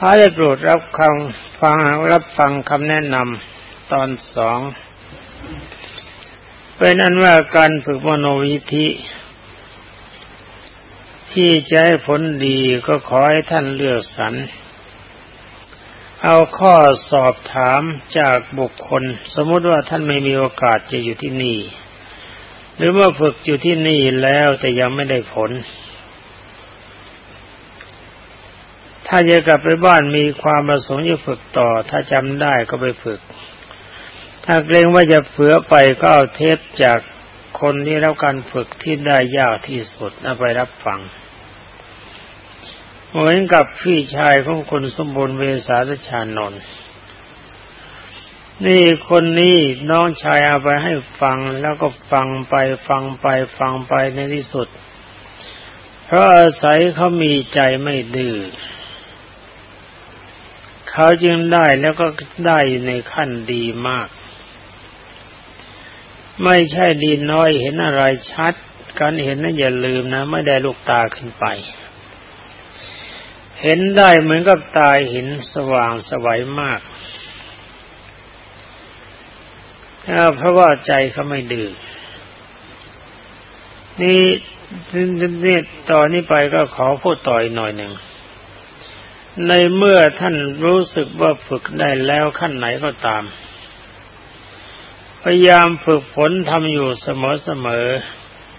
พระได้โปรดรับคำฟังรับฟังคำแนะนำตอนสองเป็นอันว่าการฝึกมโนวิธิ ที่จะให้ผลดีก็ขอให้ท่านเลือกสรรเอาข้อสอบถามจากบุคคล สมมติว่าท่านไม่มีโอกาสจะอยู่ที่นี่ หรือว่าฝึกอยู่ที่นี่แล้วแต่ยังไม่ได้ผล ถ้าจะกลับไปบ้านมีความประสงค์จะฝึกต่อ ถ้าจำได้ก็ไปฝึก ถ้าเกรงว่าจะเฟือไปก็เอาเทปจากคนที่รับการฝึกที่ได้ยากที่สุดเอาไปรับฟังเหมือนกับพี่ชายของคนสมบูรณ์เวสาชานนท์นี่คนนี้น้องชายเอาไปให้ฟังแล้วก็ฟังไปฟังไปฟังไปในที่สุด เพราะอาศัยเขามีใจไม่ดื้อ เขาจึงได้แล้วก็ได้ในขั้นดีมาก ไม่ใช่ดีน้อยเห็นอะไรชัด การเห็นนั้นอย่าลืมนะ ไม่ได้ลูกตาขึ้นไป เห็นได้เหมือนกับตาเห็นสว่างสวัยมากเพราะว่าใจเขาไม่ดื้อนี่นี่ตอนนี้ไปก็ขอพูดต่ออีกหน่อยหนึ่ง ในเมื่อท่านรู้สึกว่าฝึกได้แล้วขั้นไหนก็ตาม พยายามฝึกฝนทำอยู่เสมอ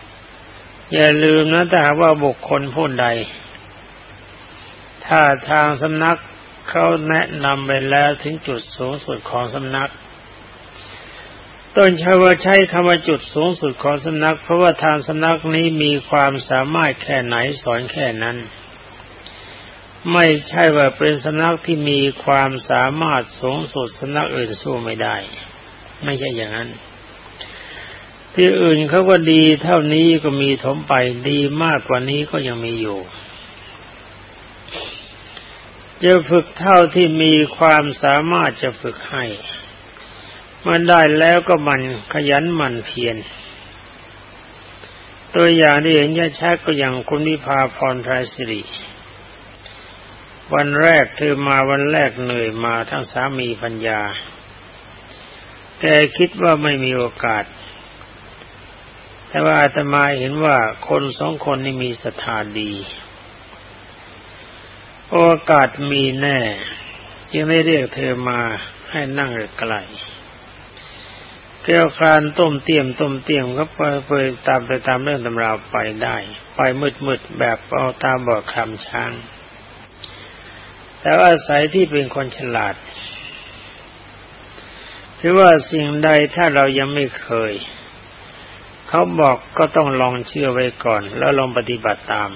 ๆ อย่าลืมนะถ้าว่าบุคคลผู้ใด ถ้าทางสำนักเขาแนะนำไปแล้วถึงจุดสูงสุดของสำนัก ต้นชาวใช้คำว่าจุดสูงสุดของสำนัก เพราะว่าทางสำนักนี้มีความสามารถแค่ไหนสอนแค่นั้น ไม่ใช่ว่าเป็นสนักที่มีความสามารถสูงสุดสนักอื่นสู้ไม่ได้ ไม่ใช่อย่างนั้น ที่อื่นเขาก็ดีเท่านี้ก็มีถมไปดีมากกว่านี้ก็ยังมีอยู่จะฝึกเท่าที่มีความสามารถจะฝึกให้มันได้แล้วก็มันขยันมันเพียรตัวอย่างที่เห็นชัดก็อย่างคุณนิพาพรไพรสิริ วันแรกเธอมาวันแรกเหนื่อยมาทั้งสามีพัญญาแกคิดว่าไม่มีโอกาส แต่ว่าอาตมาเห็นว่าคนสองคนนี้มีศรัทธาดี โอกาสมีแน่ จึงไม่เรียกเธอมาให้นั่งไกลเกี่ยวคานต้มเตียมต้มเตียมก็ไปไปตามไปตามเรื่องตำราไปได้ ไปมืดมืดแบบเอาตามบอกคำช้าง แต่อาศัยที่เป็นคนฉลาดถือว่าสิ่งใดถ้าเรายังไม่เคย เขาบอกก็ต้องลองเชื่อไว้ก่อน แล้วลองปฏิบัติตาม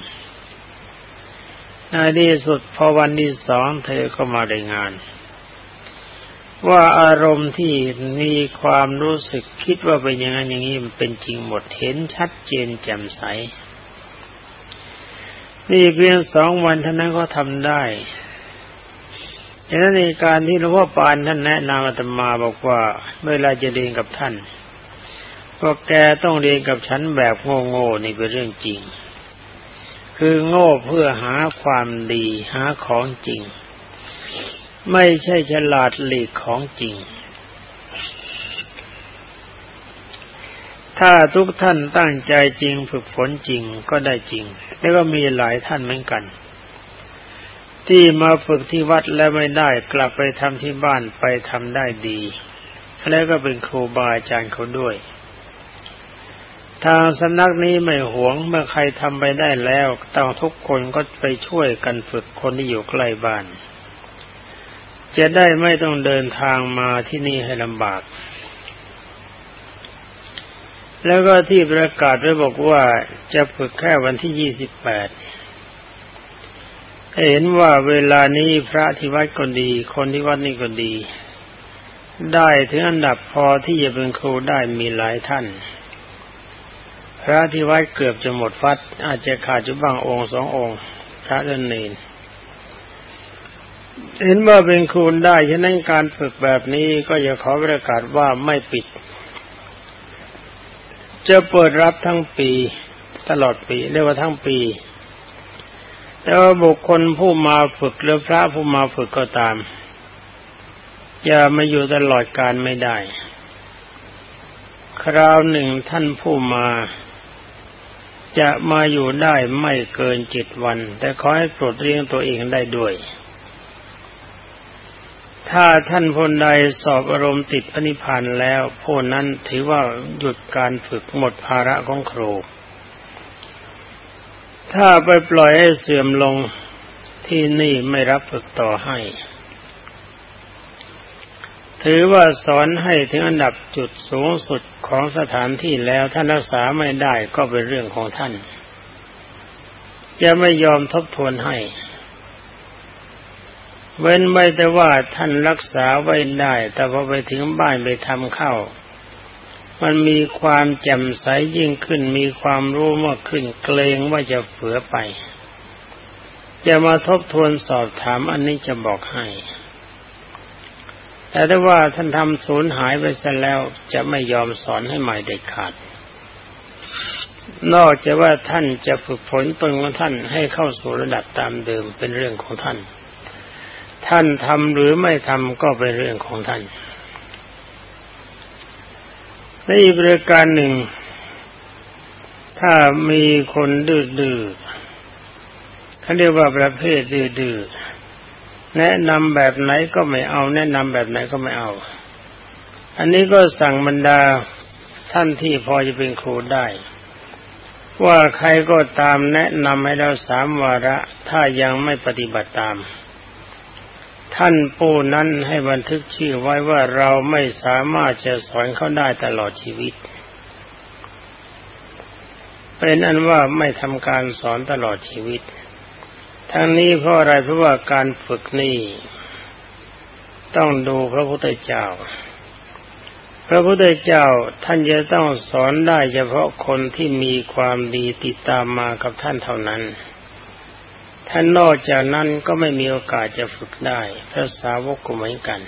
ในที่สุดพอวันที่สองเธอก็มาได้งาน ว่าอารมณ์ที่มีความรู้สึกคิดว่าเป็นอย่างนั้นอย่างนี้มันเป็นจริงหมดเห็นชัดเจนแจ่มใสนี่เพียงสองวันเท่านั้นก็ทำได้ ดังนั้นในการที่หลวงพ่อปานท่านแนะนำอาตมาบอกว่าเวลาจะเรียนกับท่านก็แกต้องเรียนกับฉันแบบโง่ๆนี่เป็นเรื่องจริง คือโง่เพื่อหาความดีหาของจริง ไม่ใช่ฉลาดหลีกของจริง ถ้าทุกท่านตั้งใจจริงฝึกฝนจริงก็ได้จริง แล้วก็มีหลายท่านเหมือนกัน ที่มาฝึกที่วัดแล้วไม่ได้กลับไปทำที่บ้านไปทำได้ดี แล้วก็เป็นครูบาอาจารย์เขาด้วย ทางสำนักนี้ไม่หวงเมื่อใครทำไปได้แล้วต้องทุกคนก็ไปช่วยกันฝึกคนที่อยู่ใกล้บ้าน จะได้ไม่ต้องเดินทางมาที่นี่ให้ลำบาก แล้วก็ที่ประกาศไว้บอกว่าจะฝึกแค่วันที่ยี่สิบแปด เห็นว่าเวลานี้พระที่วัดก็ดี คนที่วัดนี่ก็ดี ได้ถึงอันดับพอที่จะเป็นครูได้มีหลายท่าน พระที่วัดเกือบจะหมดฟัด อาจจะขาดจุบ้างองค์สององค์ พระเดินเนนเห็นว่าเป็นครูได้ฉะนั้นการฝึกแบบนี้ก็จะขอประกาศว่าไม่ปิด จะเปิดรับทั้งปีตลอดปีเรียกว่าทั้งปี แต่ว่าบุคคลผู้มาฝึกหรือพระผู้มาฝึกก็ตามจะมาอยู่ตลอดการไม่ได้ คราวหนึ่งท่านผู้มา จะมาอยู่ได้ไม่เกินเจ็ดวัน แต่ขอให้ปรดเลี้ยงตัวเองได้ด้วย ถ้าท่านคนใดสอบอารมณ์ติดพระนิพพานแล้วผู้นั้นถือว่าหยุดการฝึกหมดภาระของครู ถ้าไปปล่อยให้เสื่อมลงที่นี่ไม่รับฝึกต่อให้ ถือว่าสอนให้ถึงอันดับจุดสูงสุดของสถานที่แล้วท่านรักษาไม่ได้ก็เป็นเรื่องของท่าน จะไม่ยอมทบทวนให้ เว้นไว้แต่ว่าท่านรักษาไว้ได้ แต่พอไปถึงบ้านไปทำเข้า มันมีความแจ่มใสยิ่งขึ้น มีความรู้มากขึ้น เกรงว่าจะเฟือไป จะมาทบทวนสอบถามอันนี้จะบอกให้ แต่ถ้าว่าท่านทำสูญหายไปซะแล้วจะไม่ยอมสอนให้ใหม่เด็ดขาด นอกจากว่าท่านจะฝึกฝนตนของท่านให้เข้าสู่ระดับตามเดิมเป็นเรื่องของท่าน ท่านทำหรือไม่ทำก็เป็นเรื่องของท่าน ในอีกประการหนึ่ง ถ้ามีคนดื้อๆเขาเรียกว่าประเภทดื้อแนะนำแบบไหนก็ไม่เอา แนะนำแบบไหนก็ไม่เอา อันนี้ก็สั่งบรรดาท่านที่พอจะเป็นครูได้ ว่าใครก็ตามแนะนำให้เราสามวาระ ถ้ายังไม่ปฏิบัติตาม ท่านผู้นั้นให้บันทึกชื่อไว้ว่าเราไม่สามารถจะสอนเขาได้ตลอดชีวิต เป็นอันว่าไม่ทำการสอนตลอดชีวิต ทั้งนี้เพราะอะไรเพราะว่าการฝึกนี่ต้องดูพระพุทธเจ้า พระพุทธเจ้าท่านจะต้องสอนได้เฉพาะคนที่มีความดีติดตามมากับท่านเท่านั้น ท่านนอกจากนั้นก็ไม่มีโอกาสจะฝึกได้พระสาวกก็เหมือนกัน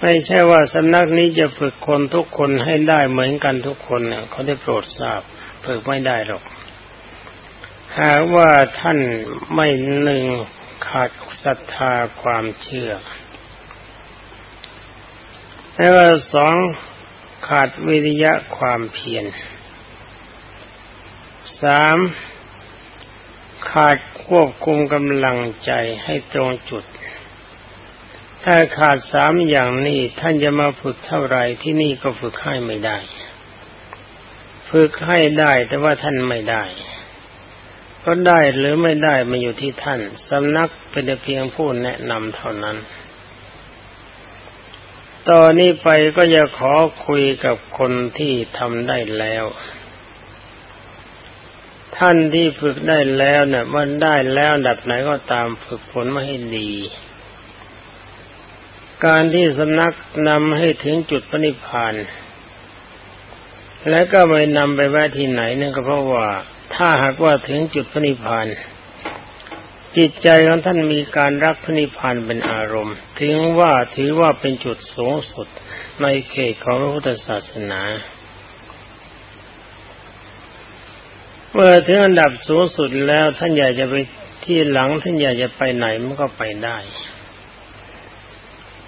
ไม่ใช่ว่าสำนักนี้จะฝึกคนทุกคนให้ได้เหมือนกันทุกคนเขาได้โปรดทราบฝึกไม่ได้หรอกหากว่าท่านไม่หนึ่งขาดศรัทธาความเชื่อแล้วสองขาดวิริยะความเพียรสาม ขาดควบคุมกำลังใจให้ตรงจุด ถ้าขาดสามอย่างนี้ท่านจะมาฝึกเท่าไรที่นี่ก็ฝึกให้ไม่ได้ ฝึกให้ได้แต่ว่าท่านไม่ได้ ก็ได้หรือไม่ได้มาอยู่ที่ท่านสำนักเป็นเพียงผู้แนะนำเท่านั้นตอนนี้ไปก็จะขอคุยกับคนที่ทำได้แล้ว ท่านที่ฝึกได้แล้วเนะ่ยมันได้แล้วดับไหนก็ตามฝึกฝนมาให้ดี การที่สำนักนำให้ถึงจุดปณิพานและก็ไม่นำไปแวะที่ไหนนั่นก็เพราะว่า ถ้าหากว่าถึงจุดพระนิพพานจิตใจของท่านมีการรักพระนิพพานเป็นอารมณ์ ถึงว่าถือว่าเป็นจุดสูงสุดในเขตของพระพุทธศาสนา เมื่อถึงอันดับสูงสุดแล้วท่านอยากจะไปที่หลังท่านอยากจะไปไหนมันก็ไปได้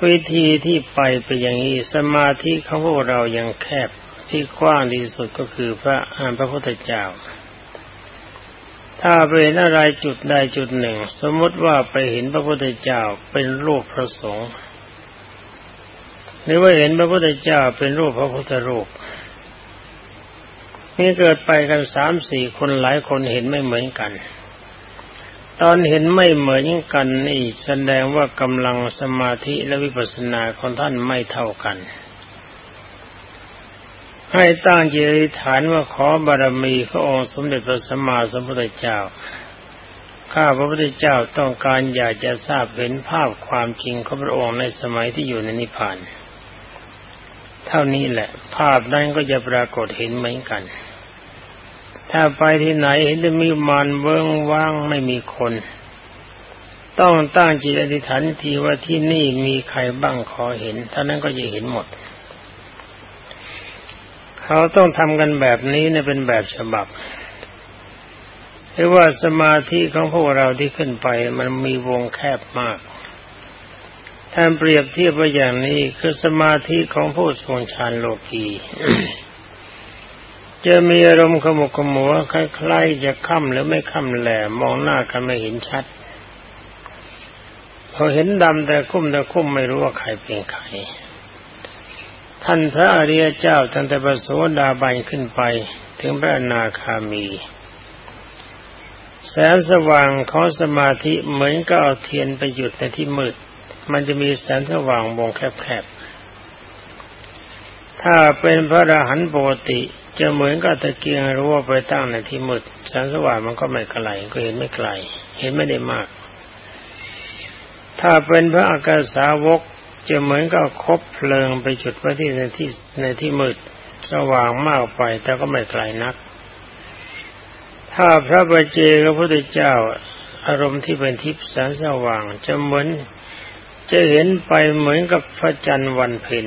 วิธีที่ไปเป็นอย่างนี้สมาธิของพวกเรายังแคบที่กว้างที่สุดก็คือพระอานพระพุทธเจ้า ถ้าไปเห็นอะไรจุดใดจุดหนึ่ง สมมติว่าไปเห็นพระพุทธเจ้าเป็นรูปพระสงฆ์หรือว่าเห็นพระพุทธเจ้าเป็นรูปพระพุทธรูป นี่เกิดไปกันสามสี่คนหลายคนเห็นไม่เหมือนกัน ตอนเห็นไม่เหมือนกันนี่แสดงว่ากำลังสมาธิและวิปัสสนาของท่านไม่เท่ากัน ให้ตั้งจิตฐานว่าขอบารมีพระองค์สมเด็จพระสัมมาสัมพุทธเจ้า ข้าพระพุทธเจ้าต้องการอยากจะทราบเห็นภาพความจริงของพระองค์ในสมัยที่อยู่ในนิพพาน เท่านี้แหละ ภาพนั้นก็จะปรากฏเห็นเหมือนกัน ถ้าไปที่ไหนเห็นจะมีมานเบิ้งว่างไม่มีคน ต้องตั้งจิตอธิษฐานทีว่าที่นี่มีใครบ้างขอเห็นท่านั้นก็จะเห็นหมด เขาต้องทำกันแบบนี้เนี่ยเป็นแบบฉบับหรือว่าสมาธิของพวกเราที่ขึ้นไปมันมีวงแคบมากท่านเปรียบเทียบว่าอย่างนี้คือสมาธิของผู้ทรงฌานโลกี จะมีอารมณ์ขมุกขมัวคล้ายๆจะค่ำหรือไม่ค่ำแหลมองหน้ากันไม่เห็นชัด พอเห็นดำแต่คุ้มแต่คุ้มไม่รู้ว่าใครเป็นใคร ท่านพระอริยเจ้าตั้งแต่ประโสดาบันขึ้นไป ถึงพระนาคามี แสงสว่างของสมาธิเหมือนก็เอาเทียนไปหยุดในที่มืด มันจะมีแสงสว่างวงแคบๆถ้าเป็นพระอรหันต์ปกติ จะเหมือนกับตะเกียงรู้ว่าไปตั้งในที่มืดแสงสว่างมันก็ไม่ไกลก็เห็นไม่ไกล เห็นไม่ได้มาก ถ้าเป็นพระอากาสาวกจะเหมือนกับคบเพลิงไปจุดไว้ที่ในที่ในที่มืดสว่างมากไปแต่ก็ไม่ไกลนัก ถ้าพระบาเจพระพุทธเจ้าอารมณ์ที่เป็นทิพย์แสงสว่างจะเหมือนจะเห็นไปเหมือนกับพระจันทร์วันเพ็ญ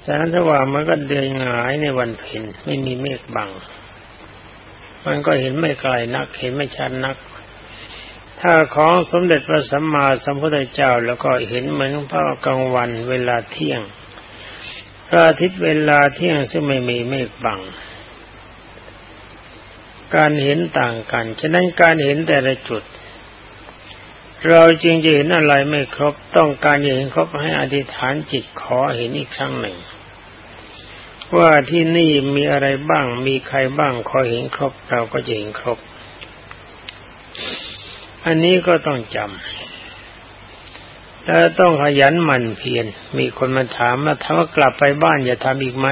แสงสว่างมันก็เดินหงายในวันเพ็ญไม่มีเมฆบัง มันก็เห็นไม่ไกลนักเห็นไม่ชัดนัก ถ้าของสมเด็จพระสัมมาสัมพุทธเจ้าแล้วก็เห็นเหมือนพระกลางวันเวลาเที่ยงพระอาทิตย์เวลาเที่ยงซึ่งไม่มีเมฆบัง การเห็นต่างกัน ฉะนั้นการเห็นแต่ละจุด เราจึงจะเห็นอะไรไม่ครบต้องการจะเห็นครบให้อธิษฐานจิตขอเห็นอีกครั้งหนึ่ง ว่าที่นี่มีอะไรบ้างมีใครบ้างขอเห็นครบ เราก็จะเห็นครบ อันนี้ก็ต้องจำแล้วต้องขยันหมั่นเพียรมีคนมาถามว่าถ้าว่ากลับไปบ้านจะทำอีกไหม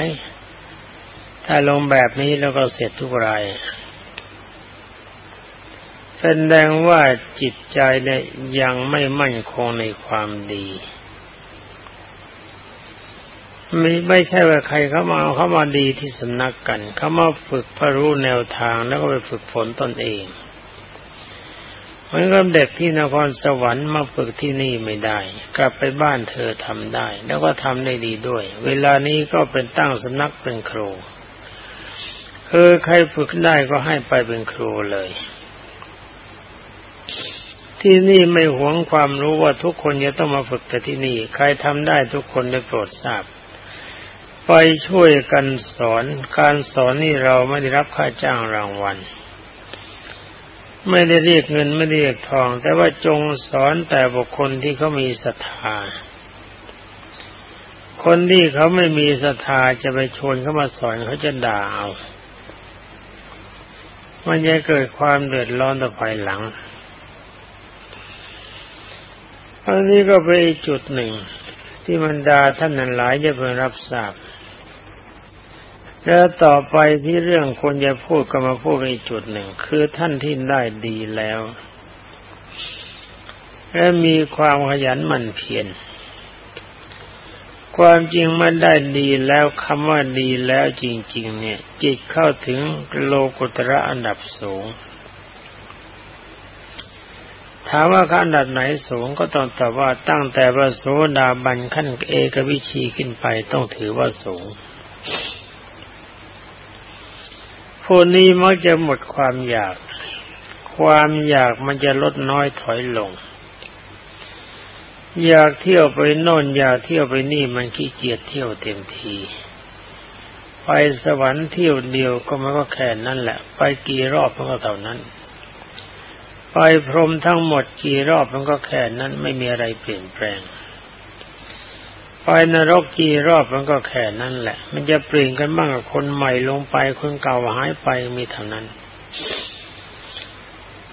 ถ้าลงแบบนี้แล้วก็เสร็จทุกราย แสดงว่าจิตใจเนี่ยยังไม่มั่นคงในความดีไม่ไม่ใช่ว่าใครเขามาเขามาดีที่สำนักกันเขามาฝึกพรู้แนวทางแล้วก็ไปฝึกฝนตนเองเหมือนกับเด็กที่นครสวรรค์มาฝึกที่นี่ไม่ได้ กลับไปบ้านเธอทำได้ แล้วก็ทำได้ดีด้วย เวลานี้ก็เป็นตั้งสำนักเป็นครูคือใครฝึกได้ก็ให้ไปเป็นครูเลย ที่นี่ไม่หวงความรู้ว่าทุกคนจะต้องมาฝึกแต่ที่นี่ ใครทำได้ทุกคนได้โปรดทราบ ไปช่วยกันสอน การสอนนี่เราไม่ได้รับค่าจ้างรางวัล ไม่ได้เรียกเงินไม่ได้เรียกทอง แต่ว่าจงสอนแต่บุคคลที่เขามีศรัทธา คนที่เขาไม่มีศรัทธาจะไปชวนเขามาสอนเขาจะด่าเอามันจะเกิดความเดือดร้อนต่อภายหลัง อันนี้ก็เป็นจุดหนึ่ง ที่บรรดาท่านนั้นหลายจะเพิ่งรับทราบ แล้วต่อไปที่เรื่องคนจะพูดก็มาพูดอีกจุดหนึ่ง คือท่านที่ได้ดีแล้ว และมีความขยันหมั่นเพียรความจริงมันได้ดีแล้วคำว่าดีแล้วจริง ๆ เนี่ย จิตเข้าถึงโลกุตระอันดับสูง ถามว่าขั้นดับไหนสูงก็ต้องตอบว่าตั้งแต่พระโสดาบันขั้นเอกวิชีขึ้นไปต้องถือว่าสูงผู้นี้มักจะหมดความอยาก ความอยากมันจะลดน้อยถอยลง อยากเที่ยวไปโน่นอยากเที่ยวไปนี่มันขี้เกียจเที่ยวเต็มที ไปสวรรค์เที่ยวเดียวก็มันก็แค่นั้นแหละ ไปกี่รอบมันก็เท่านั้น ไปพรมทั้งหมดกี่รอบมันก็แค่นั้นไม่มีอะไรเปลี่ยนแปลง ไปนรกกี่รอบมันก็แค่นั้นแหละ มันจะเปลี่ยนกันบ้างคนใหม่ลงไปคนเก่าหายไปมีเท่านั้น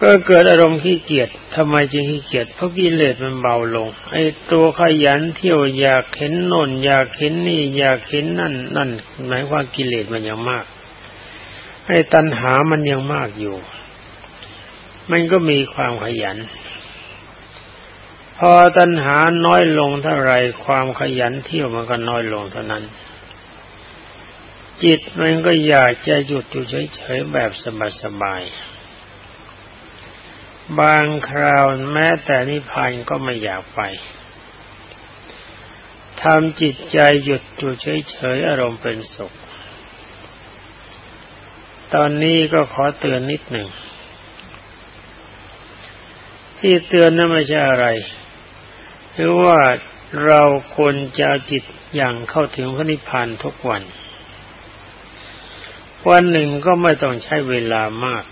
ก็เกิดอารมณ์ขี้เกียจทำไมจึงขี้เกียจเพราะกิเลสมันเบาลง ไอ้ตัวขยันเที่ยวอยากเห็นโน่นอยากเห็นนี่ อยากเห็นนั่น นั่นหมายว่ากิเลสมันยังมากไอ้ตัณหามันยังมากอยู่ มันก็มีความขยัน พอตัณหาน้อยลงเท่าไรความขยันเที่ยวมันก็น้อยลงเท่านั้น จิตมันก็อยากจะหยุดอยู่เฉยๆแบบสบายๆบางคราวแม้แต่นิพพานก็ไม่อยากไปทำจิตใจหยุดอยู่เฉยๆอารมณ์เป็นสุข ตอนนี้ก็ขอเตือนนิดหนึ่ง ที่เตือนนั้นไม่ใช่อะไรคือว่าเราควรจะจิตอย่างเข้าถึงพระนิพพานทุกวัน วันหนึ่งก็ไม่ต้องใช้เวลามาก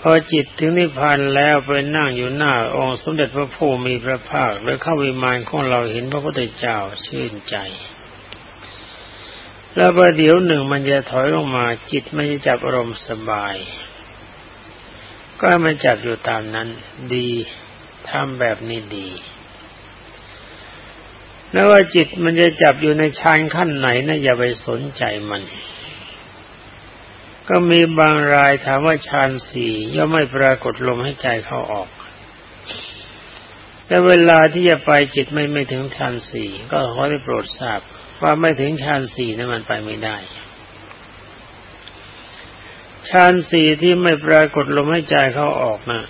พอจิตถึงนิพพานแล้วไปนั่งอยู่หน้าองค์สมเด็จพระผู้มีพระภาค หรือเข้าวิมานของเราเห็นพระพุทธเจ้าชื่นใจ แล้วประเดี๋ยวหนึ่งมันจะถอยลงมาจิตไม่จะจับอารมณ์สบาย ก็มันจับอยู่ตามนั้น ดีทำแบบนี้ดีแล้วว่าจิตมันจะจับอยู่ในฌานขั้นไหนนะอย่าไปสนใจมัน ก็มีบางรายถามว่าฌานสี่ย่อมไม่ปรากฏลมให้ใจเข้าออก แต่เวลาที่จะไปจิตไม่ไม่ถึงฌานสี่ก็ขอได้โปรดทราบว่าไม่ถึงฌานสี่นั้นมันไปไม่ได้ ฌานสี่ที่ไม่ปรากฏลมให้ใจเขาออกนะ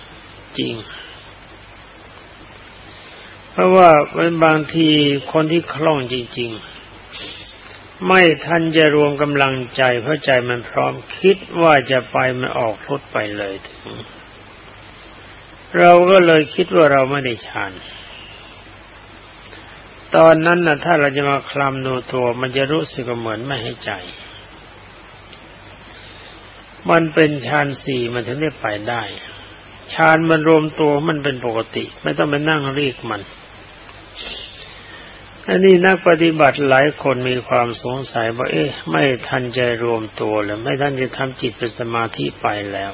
จริง เพราะว่าเป็นบางทีคนที่คล่องจริง ๆ ไม่ทันจะรวมกำลังใจ เพราะใจมันพร้อมคิดว่าจะไปมันออกพุทไปเลยถึง เราก็เลยคิดว่าเราไม่ได้ฌานตอนนั้นนะถ้าเราจะมาคลำดูตัว มันจะรู้สึกเหมือนไม่ให้ใจ มันเป็นฌานสี่มันถึงได้ไปได้ฌานมันรวมตัวมันเป็นปกติ ไม่ต้องไปนั่งเรียกมันอันนี้นักปฏิบัติหลายคนมีความสงสัยว่า เอ๊ะ ไม่ทันใจรวมตัวเลยไม่ทันจะทำจิตเป็นสมาธิไปแล้ว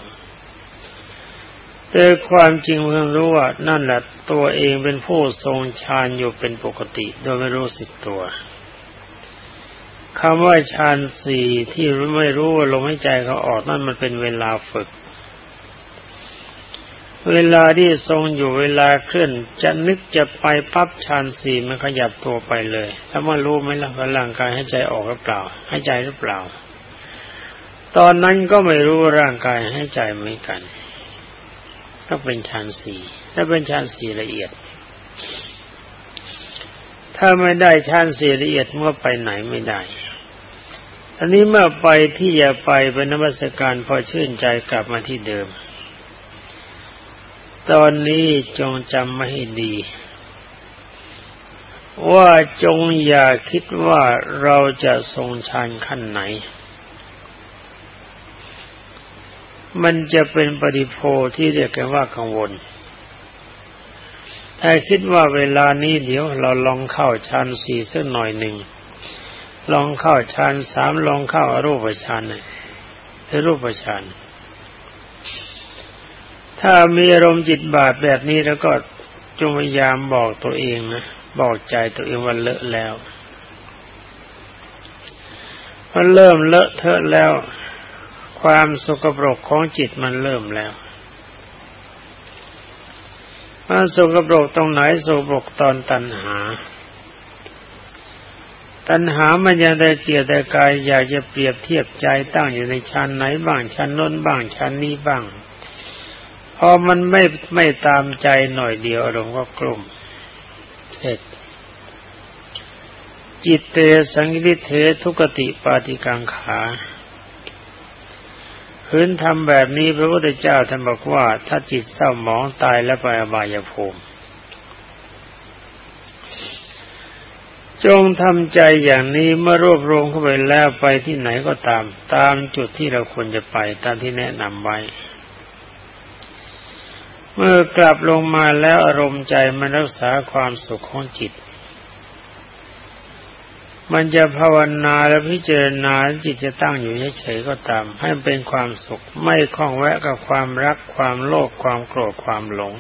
แต่ความจริงเพิ่งรู้ว่านั่นแหละตัวเองเป็นผู้ทรงฌานอยู่เป็นปกติ โดยไม่รู้สึกตัว คำว่าฌานสี่ที่ไม่รู้ว่าลมหายใจเขาออกนั่นมันเป็นเวลาฝึก เวลาที่ทรงอยู่เวลาเคลื่อนจะนึกจะไปปั๊บชานสี่มันขยับตัวไปเลยถ้ามารู้ไหมล่ะว่าร่างกายให้ใจออกหรือเปล่าให้ใจหรือเปล่า ตอนนั้นก็ไม่รู้ร่างกายให้ใจเหมือนกัน ก็เป็นชานสี่ถ้าเป็นชานสี่ละเอียด ถ้าไม่ได้ชานเสี่ละเอียดเมื่อไปไหนไม่ได้ อันนี้เมื่อไปที่อย่าไปเป็นนมัสการพอชื่นใจกลับมาที่เดิม ตอนนี้จงจำมาให้ดี ว่าจงอย่าคิดว่าเราจะทรงฌานขั้นไหน มันจะเป็นปฏิโพที่เรียกกันว่ากังวล ถ้าคิดว่าเวลานี้เดี๋ยวเราลองเข้าฌานสี่สักหน่อยหนึ่ง ลองเข้าฌานสามลองเข้าอรูปฌานเลยรูปฌานถ้ามีอารมณ์จิตบาดแบบนี้แล้วก็จงพยายามบอกตัวเองนะบอกใจตัวเองว่าเลอะแล้วมันเริ่มเลอะเทอะแล้ว ความสกปรกของจิตมันเริ่มแล้ว มันสกปรกตรงไหนสกปรกตอนตัณหา ตัณหามันยังได้เกียรติกายอยากจะเปรียบเทียบใจตั้งอยู่ในชั้นไหนบ้างชั้นน้นบ้างชั้นนี้บ้าง พอมันไม่ไม่ตามใจหน่อยเดียวอารมณ์ก็กลุ่ม เสร็จ จิตเตสังกิเททุกติปาติกังขา พื้นทำแบบนี้พระพุทธเจ้าท่านบอกว่า ถ้าจิตเศร้าหมองตายแล้วไปอบายภูมิ จงทำใจอย่างนี้เมื่อรวบรวมเข้าไปแล้วไปที่ไหนก็ตาม ตามจุดที่เราควรจะไปตามที่แนะนำไว้เมื่อกลับลงมาแล้วอารมณ์ใจมันรักษาความสุขของจิต มันจะภาวนาและพิจารณาจิตจะตั้งอยู่เฉยๆก็ตาม ให้เป็นความสุขไม่คล้องแวะกับความรักความโลภความโกรธความหลง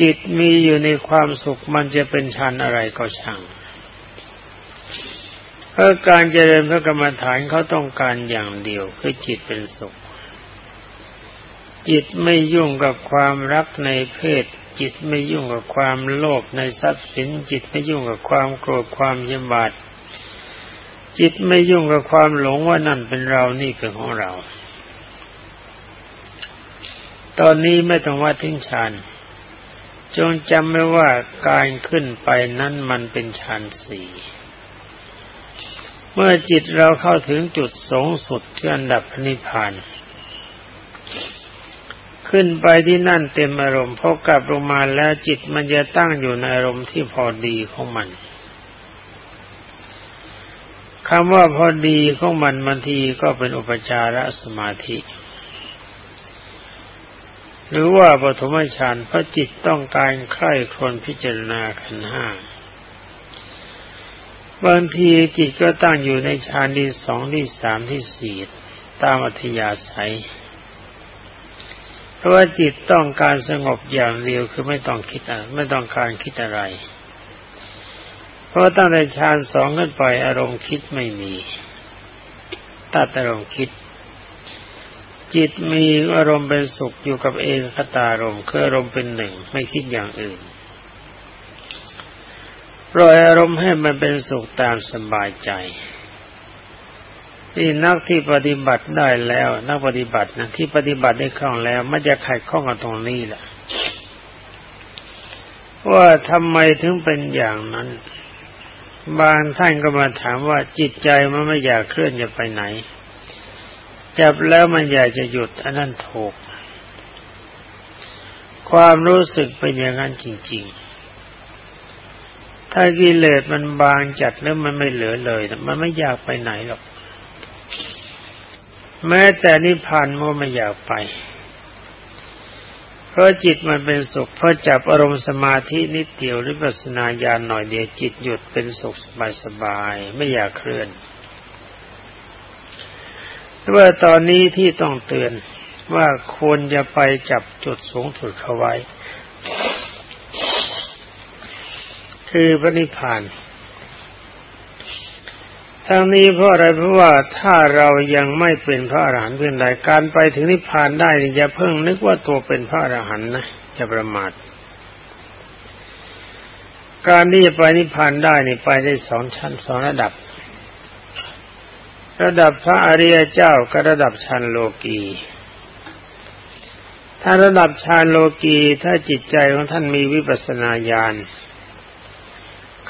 จิตมีอยู่ในความสุขมันจะเป็นชั้นอะไรก็ช่างเพราะการเจริญพระกรรมฐานเขาต้องการอย่างเดียวคือจิตเป็นสุข จิตไม่ยุ่งกับความรักในเพศ จิตไม่ยุ่งกับความโลภในทรัพย์สิน จิตไม่ยุ่งกับความโกรธความยำบาดจิตไม่ยุ่งกับความหลงว่านั่นเป็นเรานี่เป็นของเรา ตอนนี้ไม่ต้องว่าทิ้งฌานจงจำไว้ว่าการขึ้นไปนั้นมันเป็นฌานสี่เมื่อจิตเราเข้าถึงจุดสูงสุดที่อันดับนิพพาน ขึ้นไปที่นั่นเต็มอารมณ์พอกลับลงมาแล้วจิตมันจะตั้งอยู่ในอารมณ์ที่พอดีของมันคำว่าพอดีของมันบางทีก็เป็นอุปจารสมาธิ หรือว่าปฐมฌานพระจิตต้องการใคร่ครวญพิจารณาขันห้าบางทีจิตก็ตั้งอยู่ในฌานที่สองที่สามที่สี่ตามอัธยาศัย เพราะว่าจิตต้องการสงบอย่างเดียวคือไม่ต้องคิดอะไรไม่ต้องการคิดอะไร เพราะตั้งแต่ฌานสองขึ้นไปอารมณ์คิดไม่มีตัดอารมณ์คิด จิตมีอารมณ์เป็นสุขอยู่กับเองคตารมณ์คืออารมณ์เป็นหนึ่งไม่คิดอย่างอื่นปล่อยอารมณ์ให้มันเป็นสุขตามสบายใจ นี่นักที่ปฏิบัติได้แล้ว นักปฏิบัตินะที่ปฏิบัติได้คล่องแล้ว มันจะขัดข้องกับตรงนี้แหละว่าทำไมถึงเป็นอย่างนั้น บางท่านก็มาถามว่าจิตใจมันไม่อยากเคลื่อนจะไปไหน จับแล้วมันอยากจะหยุดอันนั้นถูก ความรู้สึกเป็นอย่างนั้นจริง ๆถ้ากิเลสมันบางจัดแล้วมันไม่เหลือเลย มันไม่อยากไปไหนหรอก แม้แต่นิพพานมันไม่อยากไป เพราะจิตมันเป็นสุข เพราะจับอารมณ์สมาธินิดเดียวหรือปัสนาญาณหน่อยเดียวจิตหยุดเป็นสุขสบายๆไม่อยากเคลื่อนว่าตอนนี้ที่ต้องเตือนว่าควรจะไปจับจุดสูงสุดเข้าไว้ คือพระนิพพาน ทั้งนี้เพราะอะไรเพราะว่าถ้าเรายังไม่เป็นพระอรหันต์เพียงใดการไปถึงนิพพานได้อย่าเพิ่งนึกว่าตัวเป็นพระอรหันต์นะอย่าประมาท การที่จะไปนิพพานได้นี่ไปได้สองชั้นสองระดับ ระดับพระอริยเจ้ากับระดับชั้นโลกีถ้าระดับฌานโลกีถ้าจิตใจของท่านมีวิปัสสนาญาณ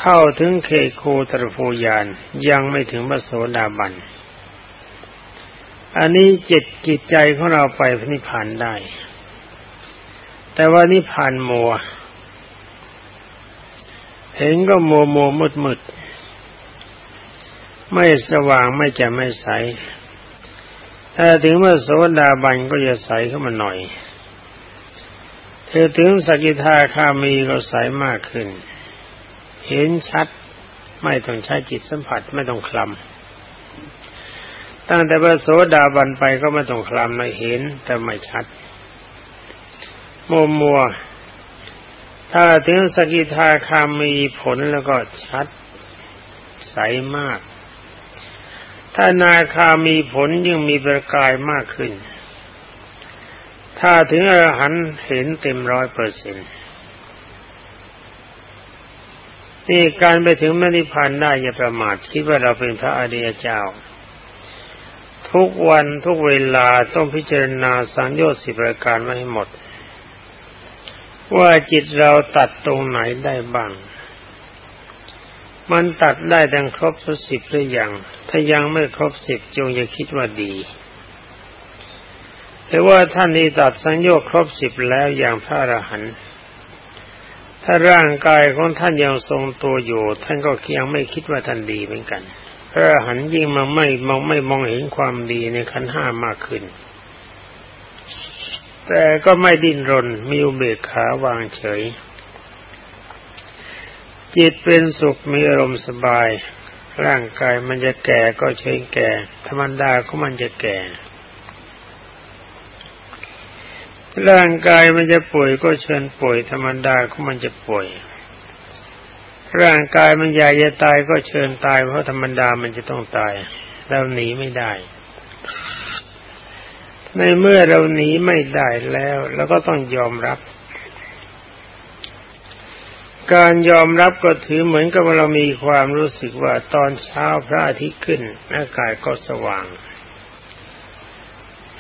เข้าถึงเขโคตรภูยานยังไม่ถึงพระโสดาบัน อันนี้จิตจิตใจของเราไปพนิพพานได้ แต่ว่านิพพานมัว เห็นก็มัวมัวมืดมืดไม่สว่างไม่จะไม่ใส ถ้าถึงพระโสดาบันก็จะใสขึ้นมาหน่อยเธอถึงสกิทาคามีก็ใสมากขึ้น เห็นชัดไม่ต้องใช้จิตสัมผัสไม่ต้องคลำตั้งแต่พระโสดาบันไปก็ไม่ต้องคลำไม่เห็นแต่ไม่ชัดมัวมัวถ้าถึงสกิทาคามีผลแล้วก็ชัด ใสมาก ถ้านาคามีผลยิ่งมีประกายมากขึ้น ถ้าถึงอรหันเห็นเต็มร้อยเปอร์เซ็นต์ นี่การไปถึงมรรคผานได้อย่าประมาทคิดว่าเราเป็นพระอริยเจ้า ทุกวันทุกเวลาต้องพิจารณาสังโยชน์สิบประการมาให้หมด ว่าจิตเราตัดตรงไหนได้บ้าง มันตัดได้ดังครบทุกสิบหรือยัง ถ้ายังไม่ครบสิบจงอย่าคิดว่าดีแต่ว่าท่านนี้ตัดสังโยชน์ครบสิบแล้วอย่างพระอรหันต์ ถ้าร่างกายของท่านยังทรงตัวอยู่ ท่านก็ยังไม่คิดว่าท่านดีเหมือนกันพระหันยิ่งมาไม่มองไม่มองเห็นความดีในขันห้ามากขึ้น แต่ก็ไม่ดิ้นรนมีอุเบกขาวางเฉย จิตเป็นสุขมีอารมณ์สบาย ร่างกายมันจะแก่ก็เฉยแก่ ธรรมดาก็มันจะแก่ ร่างกายมันจะป่วยก็เชิญป่วยธรรมดาก็มันจะป่วย ร่างกายมันใหญ่จะตายก็เชิญตาย เพราะธรรมดามันจะต้องตายเราหนีไม่ได้ ในเมื่อเราหนีไม่ได้แล้วเราก็ต้องยอมรับ การยอมรับก็ถือเหมือนกับเรามีความรู้สึกว่าตอนเช้าพระอาทิตย์ขึ้นอากาศก็สว่าง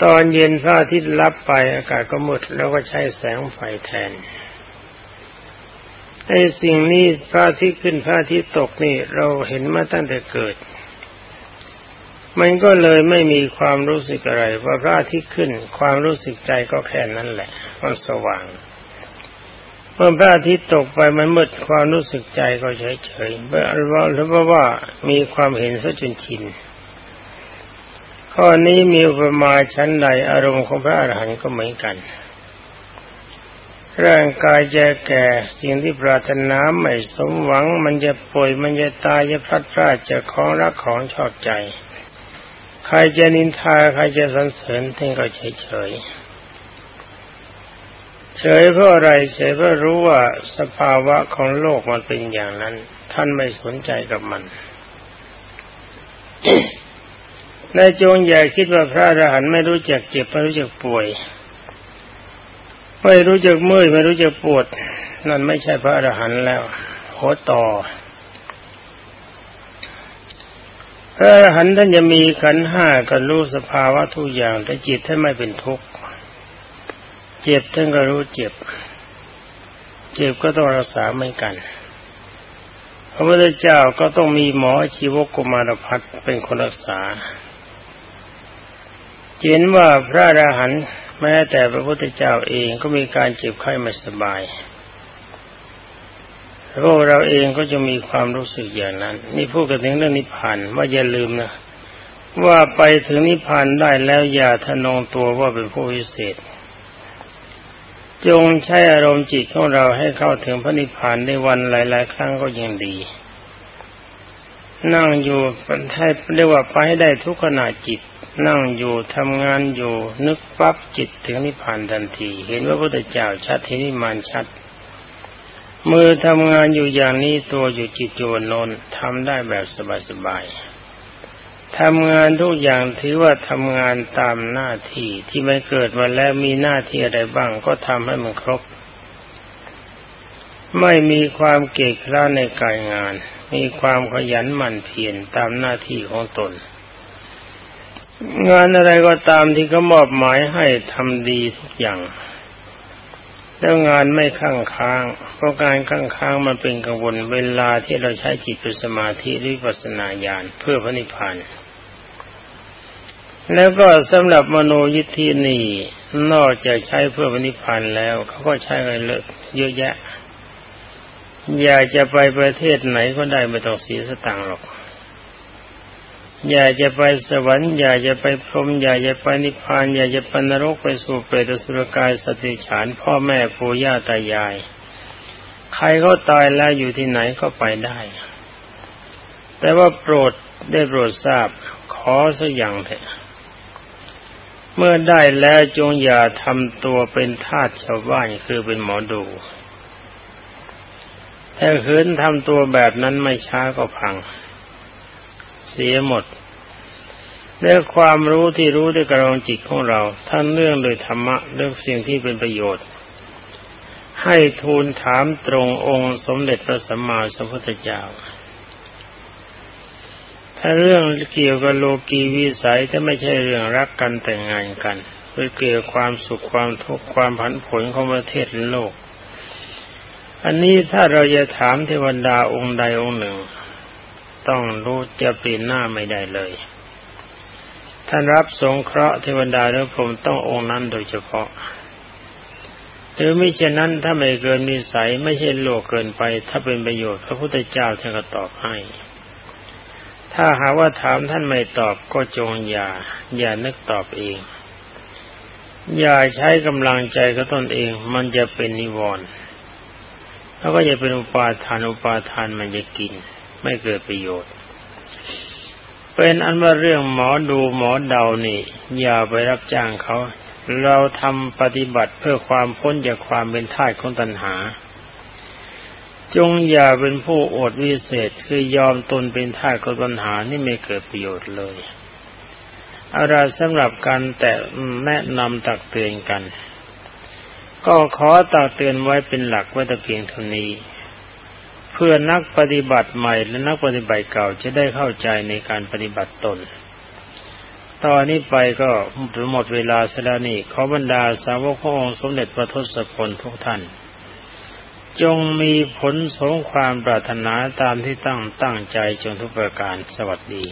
ตอนเย็นพระอาทิตย์ลับไปอากาศก็มืดแล้วก็ใช้แสงไฟแทนไอ้สิ่งนี้พระอาทิตย์ขึ้นพระอาทิตย์ตกนี่เราเห็นมาตั้งแต่เกิด มันก็เลยไม่มีความรู้สึกอะไร ว่าพระอาทิตย์ขึ้น ความรู้สึกใจก็แค่นั้นแหละมันสว่างเมื่อพระอาทิตย์ตกไปมันมืดความรู้สึกใจก็เฉยเฉยเมื่อว่าหรือว่าว่ามีความเห็นซะจนชิน ข้อนี้มีอุปมาชั้นใดอารมณ์ของพระอรหันต์ก็เหมือนกัน ร่างกายจะแก่สิ่งที่ปรารถนาไม่สมหวัง มันจะป่วยมันจะตายจะพลัดพรากจากของรักของชอบใจ ใครจะนินทาใครจะสรรเสริญท่านก็เฉยเฉยเฉยเพราะอะไรเฉยเพราะรู้ว่าสภาวะของโลกมันเป็นอย่างนั้น ท่านไม่สนใจกับมัน ในจงอย่าคิดว่าพระอรหันต์ไม่รู้จักเจ็บไม่รู้จักป่วย ไม่รู้จักเมื่อยไม่รู้จักปวด นั่นไม่ใช่พระอรหันต์แล้วโหต่อ พระอรหันต์ท่านจะมีขันห้าก็รู้สภาวะทุกอย่างแต่จิตท่านไม่เป็นทุกข์เจ็บท่านก็รู้เจ็บ เจ็บก็ต้องรักษาเหมือนกันพระพุทธเจ้าก็ต้องมีหมอชีวกุมารพัฒเป็นคนรักษา เห็นว่าพระอราหันต์แม้แต่พระพุทธเจ้าเองก็มีการเจ็บไข้ไม่สบายพวกเราเองก็จะมีความรู้สึกอย่างนั้น นี่พูดกันถึงเรื่องนิพพานว่าอย่าลืมนะว่าไปถึงนิพพานได้แล้วอย่าทะนงตัวว่าเป็นผู้พิเศษ จงใช้อารมณ์จิตของเราให้เข้าถึงพระนิพพานในวันหลาย ๆ ครั้งก็ยังดี นั่งอยู่ให้เรียกว่าไปให้ได้ทุกขณะจิต นั่งอยู่ทำงานอยู่นึกปั๊บจิตถึงนิพพานทันที เห็นว่าพระพุทธเจ้าชัดเห็นนิมานชัด มือทำงานอยู่อย่างนี้ตัวอยู่จิตโยนนนทำได้แบบสบายๆทำงานทุกอย่างถือว่าทำงานตามหน้าที่ที่ไม่เกิดมาแล้วมีหน้าที่อะไรบ้างก็ทำให้มันครบ ไม่มีความเก่งกล้าในการงาน มีความขยันหมั่นเพียรตามหน้าที่ของตน งานอะไรก็ตามที่เขามอบหมายให้ทำดีทุกอย่าง แล้วงานไม่ข้างค้าง เพราะการข้างค้างมันเป็นกังวลเวลาที่เราใช้จิตเป็นสมาธิหรือปัสนาญาณเพื่อพระนิพพานแล้วก็สำหรับมโนยิทธินี่นอกจากใช้เพื่อพระนิพพานแล้วเขาก็ใช้กันเลอะเยอะแยะ อยากจะไปประเทศไหนก็ได้ไม่ต้องเสียสตังค์หรอก อยากจะไปสวรรค์อยากจะไปพรหมอยากจะไปนิพพานอยากจะไปนรกไปสู่เปรตสุรกายสติฉาน พ่อแม่ปู่ย่าตายาย ใครเขาตายแล้วอยู่ที่ไหนก็ไปได้ แต่ว่าโปรดได้โปรดทราบ ขอสักอย่างเถอะเมื่อได้แล้วจงอย่าทำตัวเป็นทาสชาวบ้านคือเป็นหมอดู ถ้าคืนทำตัวแบบนั้นไม่ช้าก็พัง เสียหมดเรื่องความรู้ที่รู้ด้วยกระองจิตของเราท่านเรื่องโดยธรรมะเรื่องสิ่งที่เป็นประโยชน์ ให้ทูลถามตรงองค์สมเด็จพระสัมมาสัมพุทธเจ้า ถ้าเรื่องเกี่ยวกับโลกีวิสัยถ้าไม่ใช่เรื่องรักกันแต่งงานกันเพื่อเกี่ยวความสุขความทุกข์ความผันผวนของประเทศโลก อันนี้ถ้าเราจะถามเทวดาองค์ใดองค์หนึ่ง ต้องรู้จะเปลี่ยนหน้าไม่ได้เลย ท่านรับสงเคราะห์เทวดาและพรหมต้ององค์นั้นโดยเฉพาะ หรือไมิฉะนั้นถ้าไม่เกินนิสัยไม่ใช่โลกเกินไป ถ้าเป็นประโยชน์พระพุทธเจ้าท่านก็ตอบให้ ถ้าหาว่าถามท่านไม่ตอบก็จงอย่า อย่านึกตอบเอง อย่าใช้กำลังใจกับตนเอง มันจะเป็นนิวรณ์ แล้วก็จะเป็นอุปาทานอุปาทานมันจะกิน ไม่เกิดประโยชน์ เป็นอันว่าเรื่องหมอดูหมอเดานี่ อย่าไปรับจ้างเขา เราทำปฏิบัติเพื่อความพ้นจากความเป็นทาสของตัณหา จงอย่าเป็นผู้อดวิเศษคือยอมตนเป็นทาสของตัณหานี่ไม่เกิดประโยชน์เลยอะไรสำหรับการแต่แนะนำตักเตือนกัน ก็ขอตักเตือนไว้เป็นหลักไว้แต่เพียงเท่านี้ เพื่อนักปฏิบัติใหม่และนักปฏิบัติเก่าจะได้เข้าใจในการปฏิบัติตน ตอนนี้ไปก็หมดเวลาสลานี่ขอบรรดาสาวกขององค์สมเด็จพระทศพลทุกท่าน จงมีผลสงความปรารถนาตามที่ตั้งตั้งใจจงทุกประการสวัสดี